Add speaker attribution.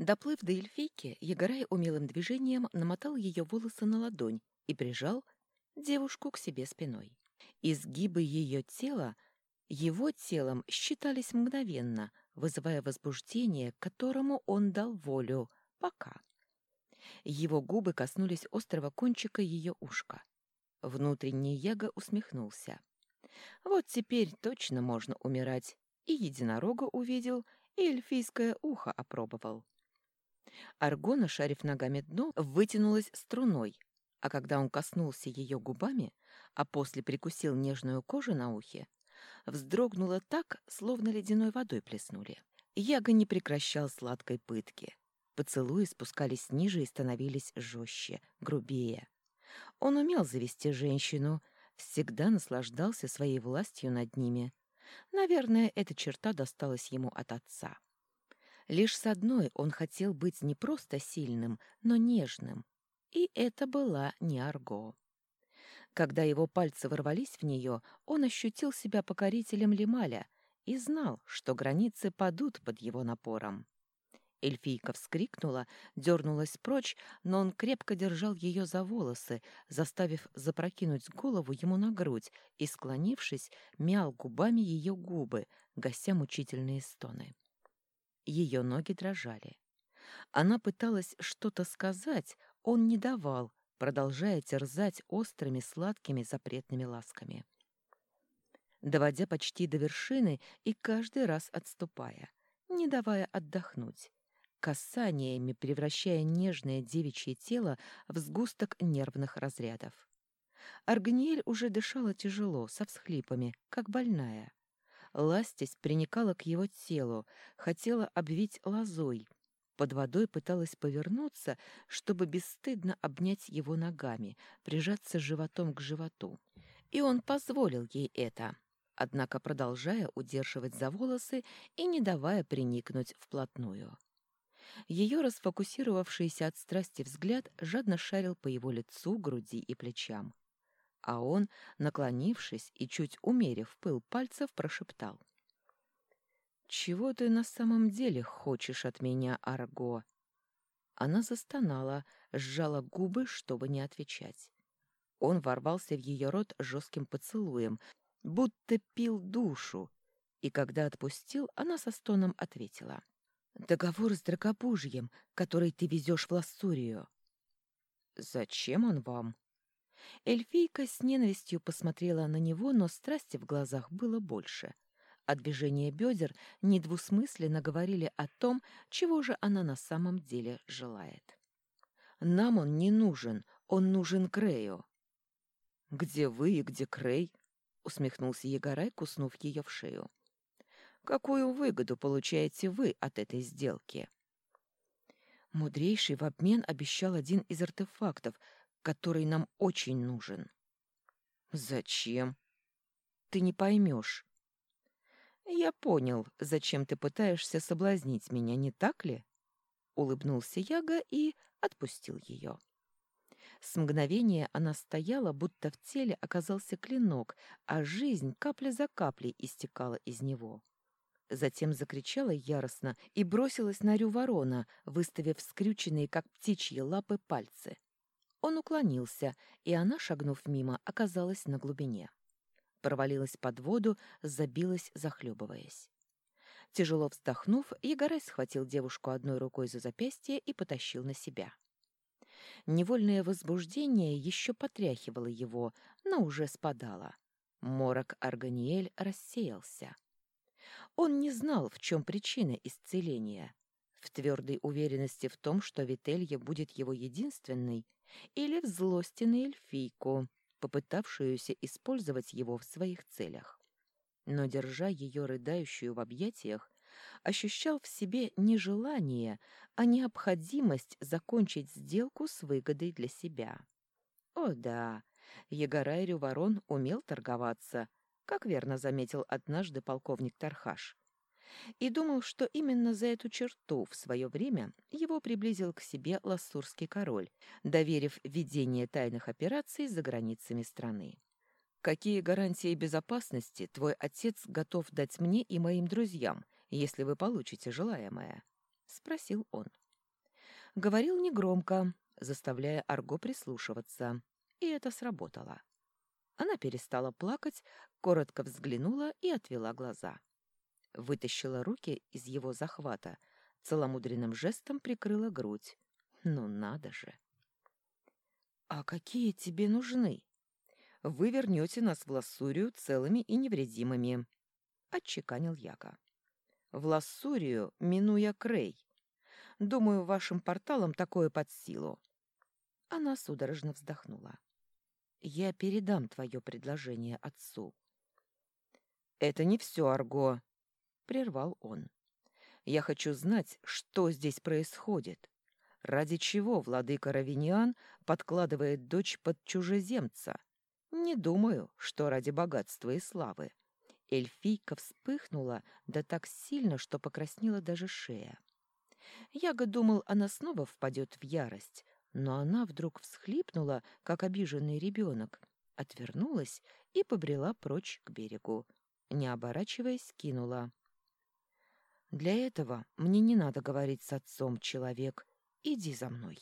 Speaker 1: Доплыв до эльфийки, Егорай умелым движением намотал ее волосы на ладонь и прижал девушку к себе спиной. Изгибы ее тела его телом считались мгновенно, вызывая возбуждение, которому он дал волю, пока. Его губы коснулись острого кончика ее ушка. Внутренний Яга усмехнулся. Вот теперь точно можно умирать. И единорога увидел, и эльфийское ухо опробовал. Аргона, шарив ногами дно, вытянулась струной, а когда он коснулся ее губами, а после прикусил нежную кожу на ухе, вздрогнула так, словно ледяной водой плеснули. Яга не прекращал сладкой пытки. Поцелуи спускались ниже и становились жестче, грубее. Он умел завести женщину, всегда наслаждался своей властью над ними. Наверное, эта черта досталась ему от отца. Лишь с одной он хотел быть не просто сильным, но нежным. И это была не Арго. Когда его пальцы ворвались в нее, он ощутил себя покорителем Лемаля и знал, что границы падут под его напором. Эльфийка вскрикнула, дернулась прочь, но он крепко держал ее за волосы, заставив запрокинуть голову ему на грудь и, склонившись, мял губами ее губы, гася мучительные стоны. Ее ноги дрожали. Она пыталась что-то сказать, он не давал, продолжая терзать острыми, сладкими, запретными ласками. Доводя почти до вершины и каждый раз отступая, не давая отдохнуть, касаниями превращая нежное девичье тело в сгусток нервных разрядов. Арганиэль уже дышала тяжело, со всхлипами, как больная. Ластись приникала к его телу, хотела обвить лозой. Под водой пыталась повернуться, чтобы бесстыдно обнять его ногами, прижаться животом к животу. И он позволил ей это, однако продолжая удерживать за волосы и не давая приникнуть вплотную. Ее расфокусировавшийся от страсти взгляд жадно шарил по его лицу, груди и плечам а он, наклонившись и чуть умерив пыл пальцев, прошептал. «Чего ты на самом деле хочешь от меня, Арго?» Она застонала, сжала губы, чтобы не отвечать. Он ворвался в ее рот жестким поцелуем, будто пил душу, и когда отпустил, она со стоном ответила. «Договор с Дракобужьем, который ты везешь в Лассурию». «Зачем он вам?» Эльфийка с ненавистью посмотрела на него, но страсти в глазах было больше. А движения бедер недвусмысленно говорили о том, чего же она на самом деле желает. «Нам он не нужен, он нужен Крею». «Где вы и где Крей?» — усмехнулся Егорай, куснув ее в шею. «Какую выгоду получаете вы от этой сделки?» Мудрейший в обмен обещал один из артефактов — который нам очень нужен. Зачем? Ты не поймешь. Я понял, зачем ты пытаешься соблазнить меня, не так ли? Улыбнулся Яга и отпустил ее. С мгновения она стояла, будто в теле оказался клинок, а жизнь капля за каплей истекала из него. Затем закричала яростно и бросилась на рю ворона, выставив скрюченные, как птичьи лапы, пальцы. Он уклонился, и она, шагнув мимо, оказалась на глубине. Провалилась под воду, забилась, захлебываясь. Тяжело вздохнув, Егорай схватил девушку одной рукой за запястье и потащил на себя. Невольное возбуждение еще потряхивало его, но уже спадало. Морок Арганиэль рассеялся. Он не знал, в чем причина исцеления. В твердой уверенности в том, что Вителья будет его единственной, или в злости на эльфийку, попытавшуюся использовать его в своих целях. Но, держа ее рыдающую в объятиях, ощущал в себе не желание, а необходимость закончить сделку с выгодой для себя. О да, Егорай Рюворон умел торговаться, как верно заметил однажды полковник Тархаш и думал, что именно за эту черту в свое время его приблизил к себе лассурский король, доверив ведение тайных операций за границами страны. «Какие гарантии безопасности твой отец готов дать мне и моим друзьям, если вы получите желаемое?» — спросил он. Говорил негромко, заставляя Арго прислушиваться, и это сработало. Она перестала плакать, коротко взглянула и отвела глаза. Вытащила руки из его захвата, целомудренным жестом прикрыла грудь. Ну надо же! «А какие тебе нужны?» «Вы вернете нас в Лассурию целыми и невредимыми», — отчеканил Яка. «В Лассурию, минуя Крей. Думаю, вашим порталом такое под силу». Она судорожно вздохнула. «Я передам твое предложение отцу». «Это не все, Арго», — прервал он. «Я хочу знать, что здесь происходит. Ради чего владыка Равиниан подкладывает дочь под чужеземца? Не думаю, что ради богатства и славы. Эльфийка вспыхнула, да так сильно, что покраснела даже шея. Яга думал, она снова впадет в ярость, но она вдруг всхлипнула, как обиженный ребенок, отвернулась и побрела прочь к берегу. Не оборачиваясь, кинула. «Для этого мне не надо говорить с отцом, человек. Иди за мной.